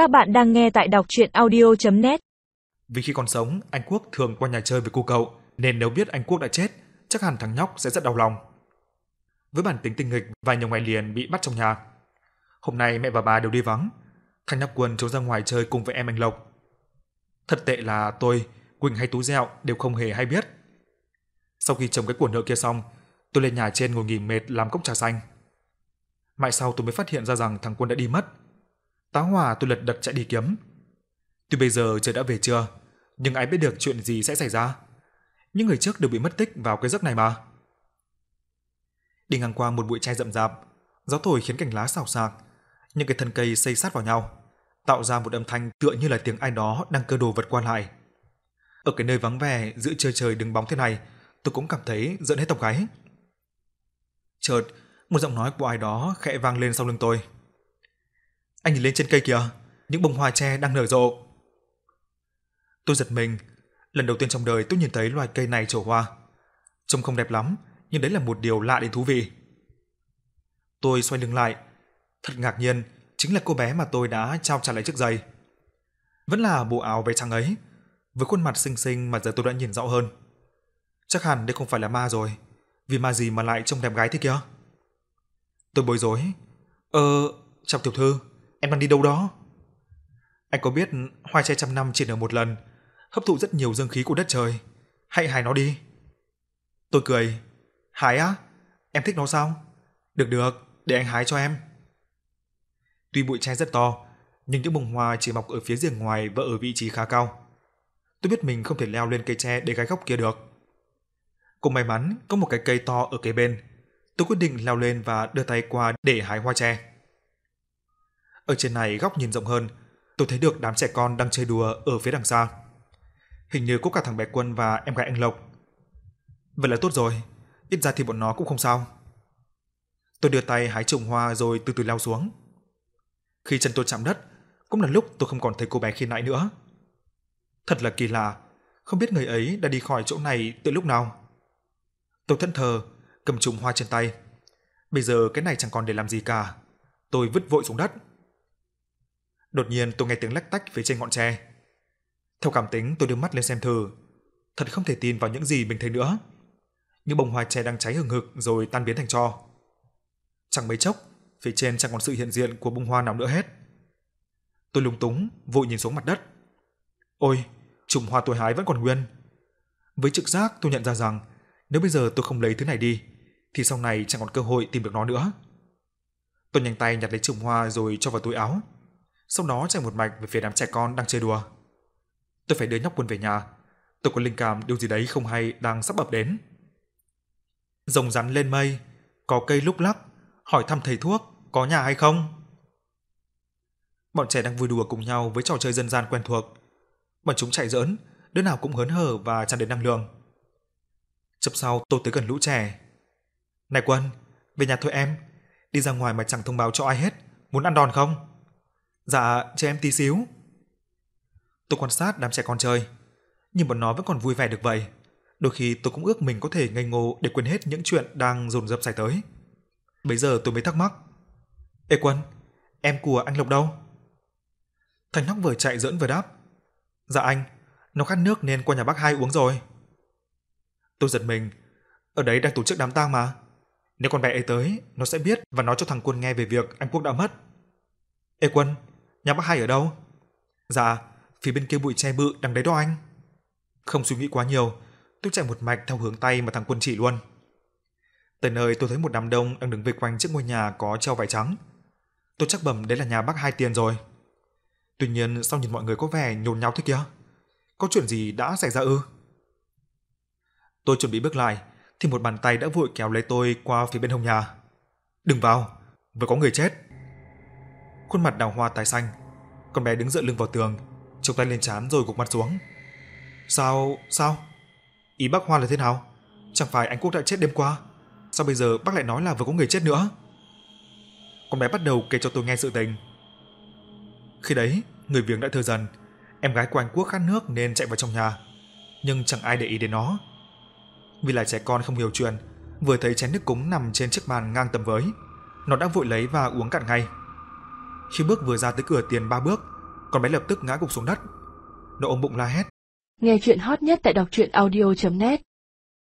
Các bạn đang nghe tại đọc chuyện audio.net Vì khi còn sống, anh Quốc thường qua nhà chơi với cô cậu, nên nếu biết anh Quốc đã chết, chắc hẳn thằng nhóc sẽ rất đau lòng. Với bản tính tinh nghịch, vài nhiều ngày liền bị bắt trong nhà. Hôm nay mẹ và bà đều đi vắng, thằng nhóc quần trốn ra ngoài chơi cùng với em anh Lộc. Thật tệ là tôi, Quỳnh hay Tú Dẹo đều không hề hay biết. Sau khi trồng cái cuộn nợ kia xong, tôi lên nhà trên ngồi nghỉ mệt làm cốc trà xanh. Mãi sau tôi mới phát hiện ra rằng thằng Quân đã đi mất. Tá hỏa tôi lật đật chạy đi kiếm. Tuy bây giờ trời đã về trưa, nhưng ai biết được chuyện gì sẽ xảy ra. Những người trước đều bị mất tích vào cái giấc này mà. Đi ngang qua một bụi tre rậm rạp, gió thổi khiến cành lá xào xạc, những cái thân cây xây sát vào nhau, tạo ra một âm thanh tựa như là tiếng ai đó đang cơ đồ vật qua lại. Ở cái nơi vắng vẻ giữa trời trời đứng bóng thế này, tôi cũng cảm thấy giận hết tóc gáy. Chợt, một giọng nói của ai đó khẽ vang lên sau lưng tôi. Anh nhìn lên trên cây kìa, những bông hoa tre đang nở rộ. Tôi giật mình, lần đầu tiên trong đời tôi nhìn thấy loài cây này trổ hoa. Trông không đẹp lắm, nhưng đấy là một điều lạ đến thú vị. Tôi xoay lưng lại, thật ngạc nhiên, chính là cô bé mà tôi đã trao trả lại chiếc giày. Vẫn là bộ áo váy trắng ấy, với khuôn mặt xinh xinh mà giờ tôi đã nhìn rõ hơn. Chắc hẳn đây không phải là ma rồi, vì ma gì mà lại trông đẹp gái thế kia? Tôi bối rối. Ờ, chào tiểu thư, em đang đi đâu đó? Anh có biết hoa tre trăm năm chỉ nở một lần, hấp thụ rất nhiều dương khí của đất trời. Hãy hái nó đi. Tôi cười. Hái á? Em thích nó sao? Được được, để anh hái cho em. Tuy bụi tre rất to, nhưng những bông hoa chỉ mọc ở phía rìa ngoài và ở vị trí khá cao. Tôi biết mình không thể leo lên cây tre để gái góc kia được. Cũng may mắn có một cái cây to ở kế bên. Tôi quyết định leo lên và đưa tay qua để hái hoa tre. Ở trên này góc nhìn rộng hơn, tôi thấy được đám trẻ con đang chơi đùa ở phía đằng xa. Hình như có cả thằng bé Quân và em gái anh Lộc. Vậy là tốt rồi, ít ra thì bọn nó cũng không sao. Tôi đưa tay hái chùm hoa rồi từ từ leo xuống. Khi chân tôi chạm đất, cũng là lúc tôi không còn thấy cô bé khi nãy nữa. Thật là kỳ lạ, không biết người ấy đã đi khỏi chỗ này từ lúc nào. Tôi thẫn thờ, cầm trùng hoa trên tay. Bây giờ cái này chẳng còn để làm gì cả. Tôi vứt vội xuống đất. Đột nhiên tôi nghe tiếng lách tách phía trên ngọn tre. Theo cảm tính tôi đưa mắt lên xem thử. Thật không thể tin vào những gì mình thấy nữa. Những bông hoa tre đang cháy hừng hực rồi tan biến thành tro. Chẳng mấy chốc, phía trên chẳng còn sự hiện diện của bông hoa nào nữa hết. Tôi lúng túng, vội nhìn xuống mặt đất. Ôi, chùm hoa tôi hái vẫn còn nguyên. Với trực giác tôi nhận ra rằng nếu bây giờ tôi không lấy thứ này đi, thì sau này chẳng còn cơ hội tìm được nó nữa. Tôi nhanh tay nhặt lấy chùm hoa rồi cho vào túi áo. Sau đó chạy một mạch về phía đám trẻ con đang chơi đùa. Tôi phải đưa nhóc quân về nhà. Tôi có linh cảm điều gì đấy không hay đang sắp ập đến. Rồng rắn lên mây, có cây lúc lắc, hỏi thăm thầy thuốc có nhà hay không. Bọn trẻ đang vui đùa cùng nhau với trò chơi dân gian quen thuộc. Bọn chúng chạy giỡn, đứa nào cũng hớn hở và tràn đầy năng lượng. Chập sau tôi tới gần lũ trẻ. Này Quân, về nhà thôi em. Đi ra ngoài mà chẳng thông báo cho ai hết. Muốn ăn đòn không? Dạ, cho em tí xíu. Tôi quan sát đám trẻ con chơi. Nhưng bọn nó vẫn còn vui vẻ được vậy. Đôi khi tôi cũng ước mình có thể ngây ngô để quên hết những chuyện đang dồn dập xảy tới. Bây giờ tôi mới thắc mắc. Ê Quân, em của anh Lộc đâu? Thành Nóc vừa chạy giỡn vừa đáp. Dạ anh, nó khát nước nên qua nhà bác hai uống rồi. Tôi giật mình, ở đấy đang tổ chức đám tang mà. Nếu con bé ấy tới, nó sẽ biết và nói cho thằng Quân nghe về việc anh Quốc đã mất. Ê Quân, nhà bác hai ở đâu? Dạ, phía bên kia bụi tre bự đằng đấy đó anh. Không suy nghĩ quá nhiều, tôi chạy một mạch theo hướng tay mà thằng Quân chỉ luôn. Tới nơi tôi thấy một đám đông đang đứng vây quanh trước ngôi nhà có treo vải trắng. Tôi chắc bẩm đấy là nhà bác hai tiền rồi. Tuy nhiên sao nhìn mọi người có vẻ nhồn nháo thế kia? Có chuyện gì đã xảy ra ư? Tôi chuẩn bị bước lại, thì một bàn tay đã vội kéo lấy tôi qua phía bên hông nhà. Đừng vào, vừa có người chết. Khuôn mặt đào hoa tái xanh, con bé đứng dựa lưng vào tường, chụp tay lên trán rồi gục mặt xuống. Sao, sao? Ý bác Hoa là thế nào? Chẳng phải anh Quốc đã chết đêm qua? Sao bây giờ bác lại nói là vừa có người chết nữa? Con bé bắt đầu kể cho tôi nghe sự tình. Khi đấy, người viếng đã thơ dần, em gái của anh Quốc khát nước nên chạy vào trong nhà, nhưng chẳng ai để ý đến nó. Vì là trẻ con không hiểu chuyện, vừa thấy chén nước cúng nằm trên chiếc bàn ngang tầm với, nó đã vội lấy và uống cạn ngay. Khi bước vừa ra tới cửa tiền ba bước, con bé lập tức ngã gục xuống đất. Nó ôm bụng la hét. Nghe chuyện hot nhất tại đọc truyện audio.net